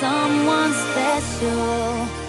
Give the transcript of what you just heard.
someone special.